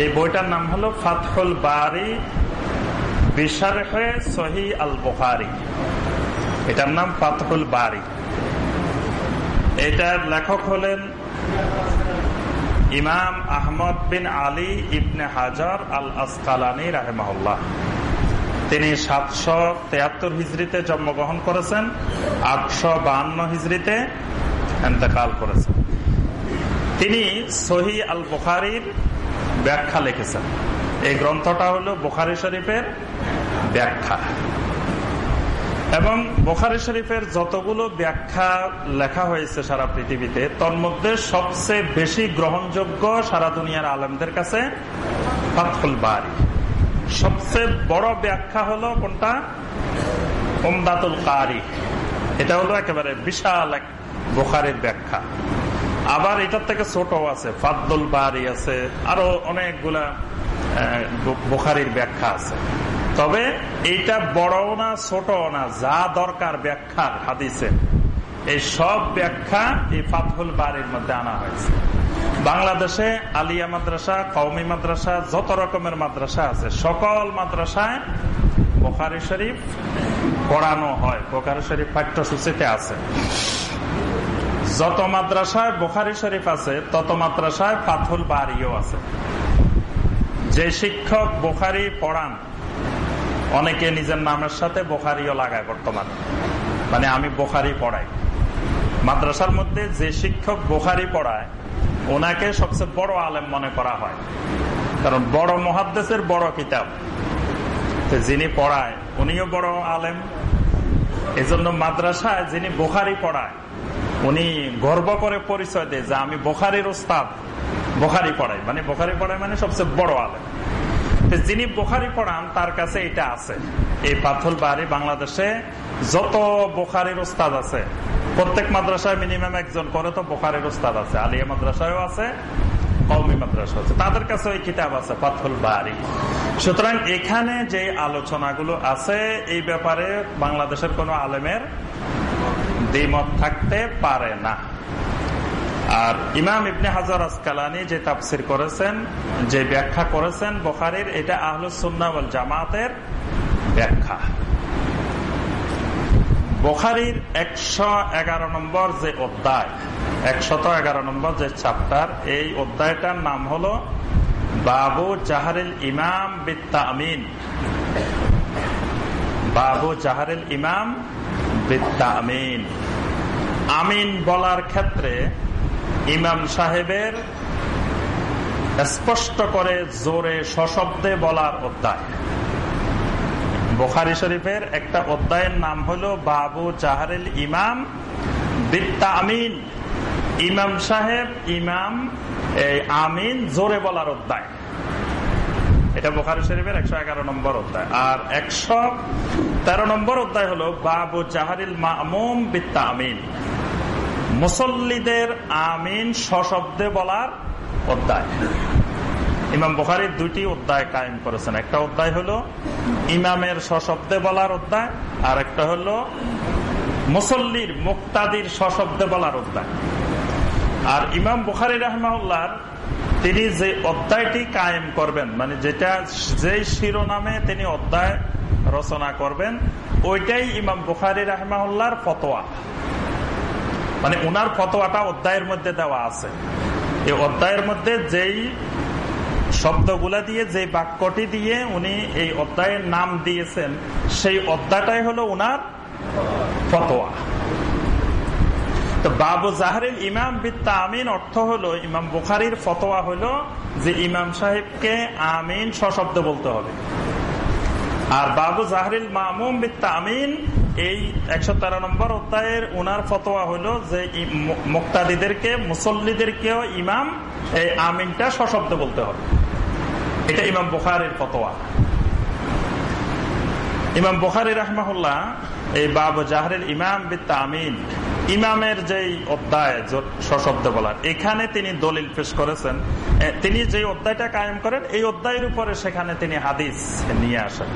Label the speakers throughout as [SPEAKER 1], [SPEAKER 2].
[SPEAKER 1] এই বইটার নাম হলো ফাতহুল বারি, বিশারহে সহি আল এটার নাম ফাতহুল বারি। এটার লেখক হলেন ইমাম আহমদ বিন আলী ইবনে হাজার আল আসকালানি রাহেমাহুল্লাহ। তিনি সাতশো তেয়াত্তর হিজড়িতে জন্মগ্রহণ করেছেন, আটশো বাহান্ন হিজড়িতে এতেকাল করেছেন। তিনি সহি আল বুখারির ব্যাখ্যা লিখেছেন। এই গ্রন্থটা হলো বুখারি শরীফের ব্যাখ্যা। এবং বোখারি শরীফের যতগুলো ব্যাখ্যা লেখা হয়েছে সারা পৃথিবীতে তন্মধ্যে সবচেয়ে বেশি গ্রহণযোগ্য সারা দুনিয়ার আলমদের কাছে ফাতফুল বাড়ি সবচেয়ে বড় ব্যাখ্যা হলো কোনটা? ওমদাতুল কারি। এটা হলো একেবারে বিশাল এক বোখারের ব্যাখ্যা। আবার এটার থেকে ছোট আছে, ফাদ্দুল বাড়ি আছে, আরও অনেকগুলা বোখারির ব্যাখ্যা আছে। তবে এইটা বড় না ছোট না, যা দরকার ব্যাখ্যার হাদিসে এই সব ব্যাখ্যা এই ফাতহুল বাড়ির মধ্যে আনা হয়েছে। বাংলাদেশে আলিয়া মাদ্রাসা কৌমি মাদ্রাসা, যত রকমের মাদ্রাসা আছে, সকল মাদ্রাসায় বোখারি শরীফ পড়ানো হয়। বোখারি শরীফ পাঠ্যসূচিতে আছে। যত মাদ্রাসায় বোখারি শরীফ আছে, তত মাদ্রাসায় ফাতহুল বাড়িও আছে। যে শিক্ষক বোখারি পড়ান, অনেকে নিজের নামের সাথে বোখারিও লাগায় বর্তমানে। মানে আমি বোখারি পড়াই। মাদ্রাসার মধ্যে যে শিক্ষক বোখারি পড়ায় ওনাকে সবচেয়ে বড় আলেম মনে করা হয়। কারণ বড় মহাদ্দেশের বড় কিতাব। যিনি পড়ায়, উনিও বড় আলেম। এজন্য মাদ্রাসায় যিনি বোখারি পড়ায়, উনি গর্ব করে পরিচয় দেয় যে আমি বোখারির ওস্তাদ। বোখারি পড়াই মানে বোখারি পড়াই মানে সবচেয়ে বড় আলেম। যিনি বোখারি পড়ান, তার কাছে এটা আছে। এই পাথল বাড়ি বাংলাদেশে যত বোখারির ওস্তাদ আছে প্রত্যেক মাদ্রাসায় মিনিমাম একজন করে তো বোখারির ওস্তাদ আছে, আলিয়া মাদ্রাসায়ও আছে কৌমি মাদ্রাসা আছে। তাদের কাছে ওই কিতাব আছে পাথল বাড়ি সুতরাং এখানে যে আলোচনাগুলো আছে, এই ব্যাপারে বাংলাদেশের কোন আলেমের দ্বিমত থাকতে পারে না। আর ইমাম ইবনে হাজার আসকালানি যে তাফসির করেছেন, যে ব্যাখ্যা করেছেন বোখারির, এটা আহলুসুন্নাওয়াল জামাতের ব্যাখ্যা। বোখারির একশো এগারো নম্বর যে অধ্যায়, একশত এগারো নম্বর যে চ্যাপ্টার এই অধ্যায়টার নাম হলো বাবু জাহারিল ইমাম বিত্তা আমিন বাবু জাহারিল ইমাম বিত্তা আমিন আমিন বলার ক্ষেত্রে ইমাম সাহেবের স্পষ্ট করে জোরে সশব্দে বলার অধ্যায়। বোখারি শরীফের একটা অধ্যায়ের নাম হলো বাবু জাহারেল ইমাম বিত্তা আমিন। ইমাম সাহেব, ইমাম আমিন জোরে বলার অধ্যায়। এটা বোখারি শরীফের একশো এগারো নম্বর অধ্যায়। আর একশো তেরো নম্বর অধ্যায় হলো বাবু জাহারিল মামুম বিত্তা আমিন। মুসল্লিদের আমিন সশব্দে বলার অধ্যায়। ইমাম বুখারির দুইটি অধ্যায় কায়েম করেছেন। একটা অধ্যায় হলো ইমামের সশব্দে বলার অধ্যায়, আর একটা হলো মুসল্লির মুক্তাদির সশব্দে বলার অধ্যায়। আর ইমাম বুখারি রহমাউল্লার তিনি যে অধ্যায়টি কায়েম করবেন মানে যেটা যে শিরোনামে তিনি অধ্যায় রচনা করবেন, ওইটাই ইমাম বুখারি রহমাউল্লার ফতোয়া। মানে উনার ফতোয়াটা অধ্যায়ের মধ্যে দেওয়া আছে। এই অধ্যায়ের মধ্যে যেই শব্দগুলা দিয়ে, যে বাক্যটি দিয়ে উনি এই অধ্যায়ের নাম দিয়েছেন, সেই অধ্যায়টাই হলো উনার ফতোয়া। তো বাবু জাহারিল ইমাম বিত্তা আমিন অর্থ হলো, ইমাম বুখারির ফতোয়া হলো যে ইমাম সাহেবকে আমিন সশব্দ বলতে হবে। আর বাবু জাহরিল মামুম বিত্তা আমিন এই একশো তেরো নম্বর অধ্যায়ের উনার ফতোয়া হলো যে মুক্তাদিদেরকে, মুসল্লিদেরকেও ইমাম এই আমিনটা সশব্দ বলতে হবে। এটা ইমাম বুখারের ফতোয়া। ইমাম বুখারি রাহমাহুল্লাহ, এই বাবু জাহরের ইমাম বিত্তামিন, ইমামের যেই অধ্যায় সশব্দ বলার, এখানে তিনি দলিল পেশ করেছেন। তিনি যে অধ্যায়টা কায়েম করেন, এই অধ্যায়ের উপরে সেখানে তিনি হাদিস নিয়ে আসেন।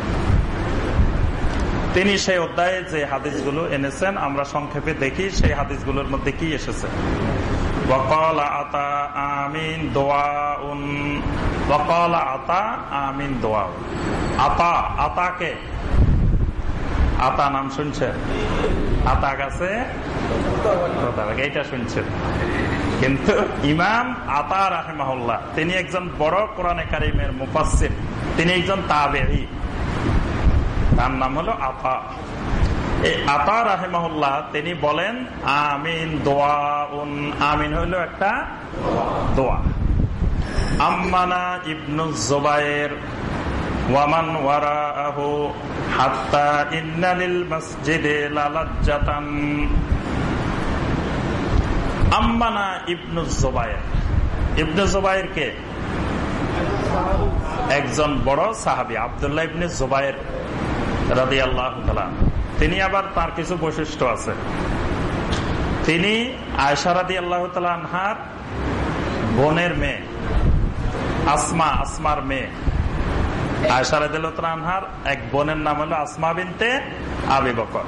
[SPEAKER 1] তিনি সেই অধ্যায়ে যে হাদিসগুলো এনেছেন, আমরা সংক্ষেপে দেখি সেই হাদিসগুলোর মধ্যে কি এসেছে। বকল আতা আমিন দোয়া আমিন আতা, আতাকে। আতা নাম শুনছেন? আতা গাছে? এইটা শুনছেন। কিন্তু ইমাম আতা রাহেমাহুল্লাহ, তিনি একজন বড় কোরআনে কারিমের মুফাসির তিনি একজন তাবেরি তার নাম হলো আতা। এই আতা তিনি বলেন, আমিন দোয়া উন আমিন হইল একটা দোয়া। আম্মানা ইবনু জোবায়ের একজন বড় সাহাবি, আবদুল্লাহ ইবনে জোবায়ের রাদি আল্লাহ তিনি আবার তার কিছু বৈশিষ্ট্য আছে। তিনি আয়সারাদি আল্লাহ আনহার বোনের মেয়ে। আসমা, আসমার মেয়ে। এক বোনের নাম হলো আসমা বিনতে আবি বকর।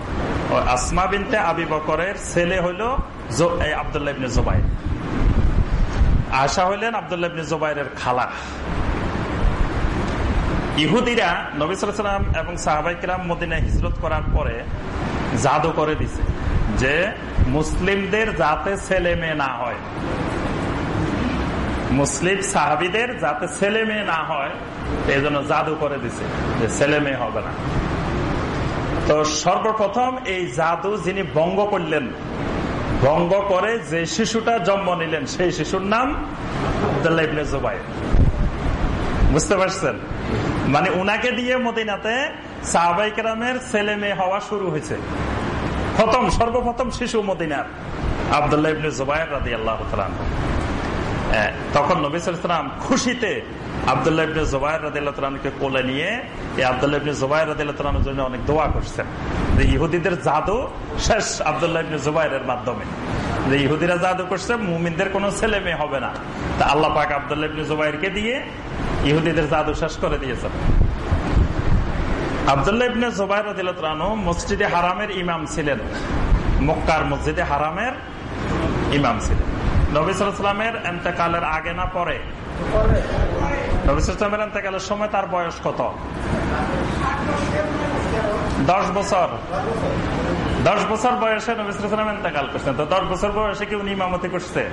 [SPEAKER 1] আসমা বিনতে আবি বকরের ছেলে হইল আবদুল্লাহ ইবনে জোবাইর। আশা হইলেন আবদুল্লাহ ইবনে জোবাইরের খালা। ইহুদিরা নবিসাম এবং সাহাবাইকরাম মদিনায় হিজরত করার পরে জাদু করে দিছে যে মুসলিমদের যাতে ছেলে মেয়ে না হয়। মুসলিম সাহাবিদের যাতে ছেলে মেয়ে না হয় এই জন্য জাদু করে দিছে যে ছেলে মেয়ে হবে না। তো সর্বপ্রথম এই জাদু যিনি ভঙ্গ করলেন, ভঙ্গ করে যে শিশুটা জন্ম নিলেন, সেই শিশুর নাম জুবাই বুঝতে পারছেন? মানে উনাকে দিয়ে মদিনাতে সাহবাইকেরামের ছেলে মেয়ে হওয়া শুরু হয়েছে। প্রথম, সর্বপ্রথম শিশু মদিনার আবদুল্লাহ ইবনে জুবাইর রাদি আল্লাহ তখন নবিসাম খুশিতে আবদুল্লাহ ইবনে জুবাইর রাদিল্লাহকে কোলে নিয়ে এই আবদুল্লাহ ইবনে জুবাইর রাদিল্লাহর জন্য অনেক দোয়া করছেন। যে ইহুদিদের জাদু শেষ আবদুল্লাহ ইবনে জুবাইরের মাধ্যমে। যে ইহুদিরা জাদু করছে, মুমিনদের কোনো ছেলে মেয়ে হবে না। তা আল্লাহ পাক আবদুল্লাহ ইবনে জুবাইরকে দিয়ে ইহুদিদের জাদু শেষ করে দিয়েছেন। আবদুল্লাহ ইবনে জুবাইর রাদিল্লাহু মসজিদে হারামের ইমাম ছিলেন। মক্কার মসজিদে হারামের ইমাম ছিলেন। এতেকালের আগে না পরে? এতেকালের সময় তার বয়স কত? দশ বছর। দশ বছর বয়সে এতেকাল করছেন। তো দশ বছর বয়সে কি উনি ইমামতি করছে?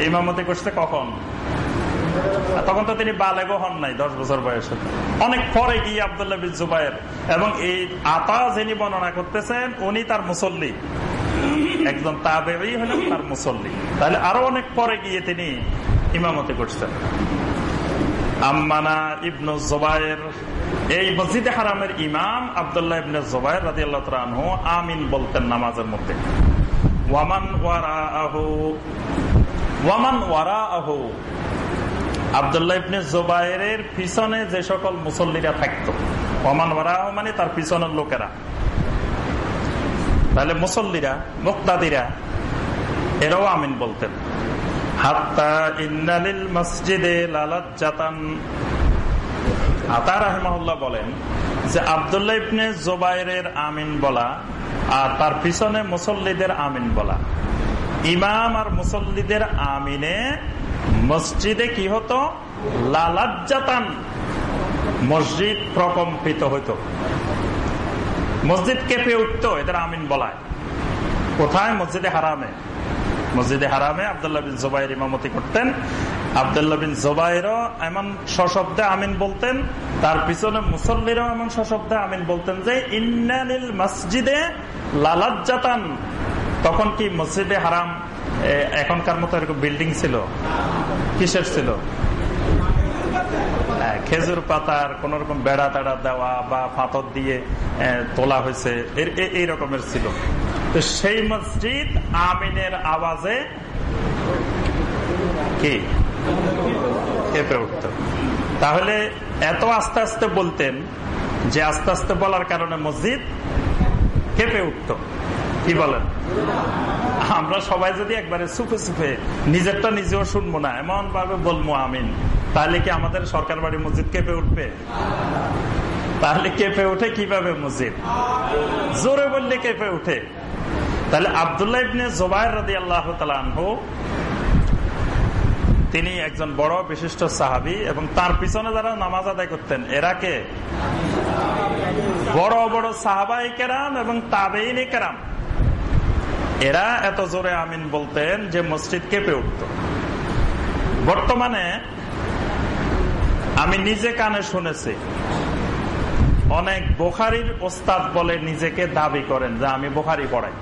[SPEAKER 1] ইমামতি করছে কখন? তখন তো তিনি বালেগো হন নাই দশ বছর বয়সে। অনেক পরে গিয়ে আবদুল্লাহ বিন জুবাইর এবং এই আতা যিনি বর্ণনা করতেছেন, উনি তার মুসল্লি। একজন তাবেই হলেন তার মুসল্লি। তাহলে আরও অনেক পরে গিয়ে তিনি ইমামতি করছেন। নামাজের মধ্যে। ওয়ামান ওয়ামান আহু জোবায়ের পিছনে যে সকল মুসল্লিরা থাকতো। ওয়ামান ওয়ারা মানে তার পিছনের লোকেরা। তাহলে মুসল্লিরা, মুক্তাদিরা এরাও আমিন বলতেন। মসজিদে লালাজ্জাতান। আতা রাহমাহুল্লাহ বলেন যে আবদুল্লাহ ইবনে জোবাইরের আমিন বলা আর তার পিছনে মুসল্লিদের আমিন বলা। ইমাম আর মুসল্লিদের আমিনে মসজিদে কি হতো? লালাজ্জাতান। মসজিদ প্রকম্পিত হইতো। মসজিদ কেঁপে উঠত, এদের আমিন বলায়। কোথায়? মসজিদে হারামে। মসজিদে হারামে আবদুল্লাহ বিন জোবাইর ইমামতি করতেন। আবদুল্লাহ বিন জোবাইরও এমন সশব্দে আমিন বলতেন। তার পিছনে মুসল্লিরাও এমন সশব্দে আমিন বলতেন যে ইন্নানিল মসজিদে লালাজ্জাতান। তখন কি মসজিদে হারাম এখনকার মতো এরকম বিল্ডিং ছিল? কিসের ছিল? খেজুর পাতার কোন রকম বেড়া তেড়া দেওয়া বা পাথর দিয়ে তোলা হয়েছে এই রকমের ছিল। তো সেই মসজিদ আমিনের আওয়াজে কি? কেঁপে উঠত। তাহলে এত আস্তে আস্তে বলতেন যে আস্তে আস্তে বলার কারণে মসজিদ কেঁপে উঠত। কি বলেন? আমরা সবাই যদি একবারে সুফে সুফে নিজেরটা নিজেও শুনব না এমন ভাবে বলব আমিন। তাহলে কি আমাদের সরকার বাড়ি মসজিদ কেঁপে উঠবে? তাহলে কেঁপে ওঠে কীভাবে মসজিদ? জোরে বললে কেঁপে ওঠে। তাহলে আবদুল্লাহ ইবনে জোবাইর রাদি আল্লাহ তালু তিনি একজন বড় বিশিষ্ট সাহাবি এবং তার পিছনে যারা নামাজ আদায় করতেন, এরা কে? বড় বড় সাহাবাই কেরাম এবং তাবেইনে কেরাম। এরা এত জোরে আমিন বলতেন যে মসজিদ কেঁপে উঠত। বর্তমানে আমি নিজে কানে শুনেছি। অনেক বোখারির ওস্তাদ বলে নিজেকে দাবি করেন যে আমি বোখারি পড়াই।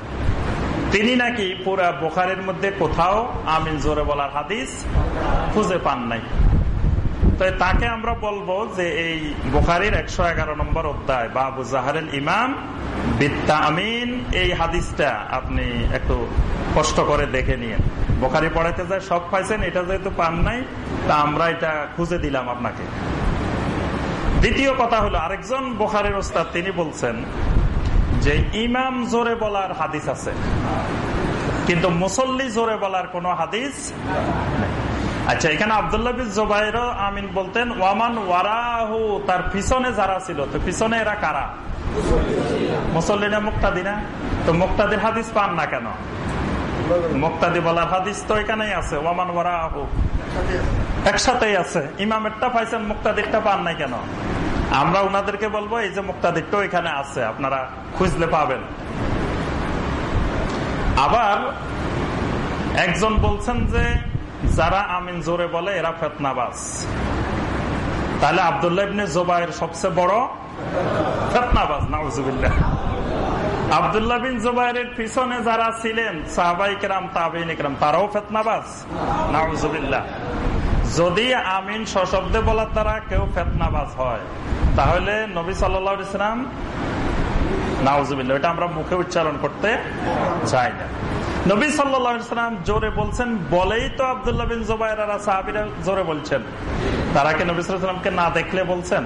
[SPEAKER 1] তিনি নাকি পুরা বোখারের মধ্যে কোথাও আমিন জোরে বলার হাদিস খুঁজে পান নাই। তো তাকে আমরা বলব যে এই বোখারির একশো এগারো নম্বর অধ্যায়, বাবু জাহারেল ইমাম বিদ্যা আমিন, এই হাদিসটা আপনি একটু কষ্ট করে দেখে নিয়ে বোখারি পড়াইতে যায় সব পাইছেন, এটা যেহেতু পান নাই তা আমরা এটা খুঁজে দিলাম আপনাকে। দ্বিতীয় কথা হলো, আরেকজন বোখারের ওস্তাদ, তিনি বলছেন যে ইমাম জোরে বলার হাদিস আছে, কিন্তু মুসল্লি জোরে বলার কোন হাদিস আচ্ছা এখানে আবদুল্লাহ জোবাইর আমিন বলতেন, ওয়ামান ওয়ারাহু, তার পিছনে যারা ছিল, তো পিছনে এরা কারা? মুসল্লিনা মুক্তাদি না? তো মুক্তাদির হাদিস পান না কেন? মুক্তাদি বলার হাদিস তো এখানেই আছে আছে। ইমামেরটা পাইছেন, মুক্তাদিরটা পান নাই কেন? আমরা উনাদেরকে বলব, এই যে এখানে আছে, আপনারা খুঁজলে পাবেন। আবার একজন বলছেন যে, যারা আমিন জোরে বলে, এরা ফেতনাবাজ। তাহলে আবদুল্লাহ ইবনে জোবাইর সবচেয়ে বড় ফেতনাবাজ, নাউজুবিল্লাহ। আবদুল্লাহ বিন জুবাইরের পিছনে যারা ছিলেন, সাহাবাই কেরাম তারাও নাউজুবিল্লাহ। যদি আমিন সশব্দে বলার দ্বারা কেউ ফেতনাবাজ হয়, তাহলে নবী সাল্লাহ ইসলাম নাউজুবিল্লাহ, এটা আমরা মুখে উচ্চারণ করতে চাই না। নবী সাল্লাম জোরে বলছেন, বলেই তো আবদুল্লাহ বিন জোবাইরা সাহাবিরা জোরে বলছেন। তারা কি নবী সাল্লামকে না দেখলে বলছেন?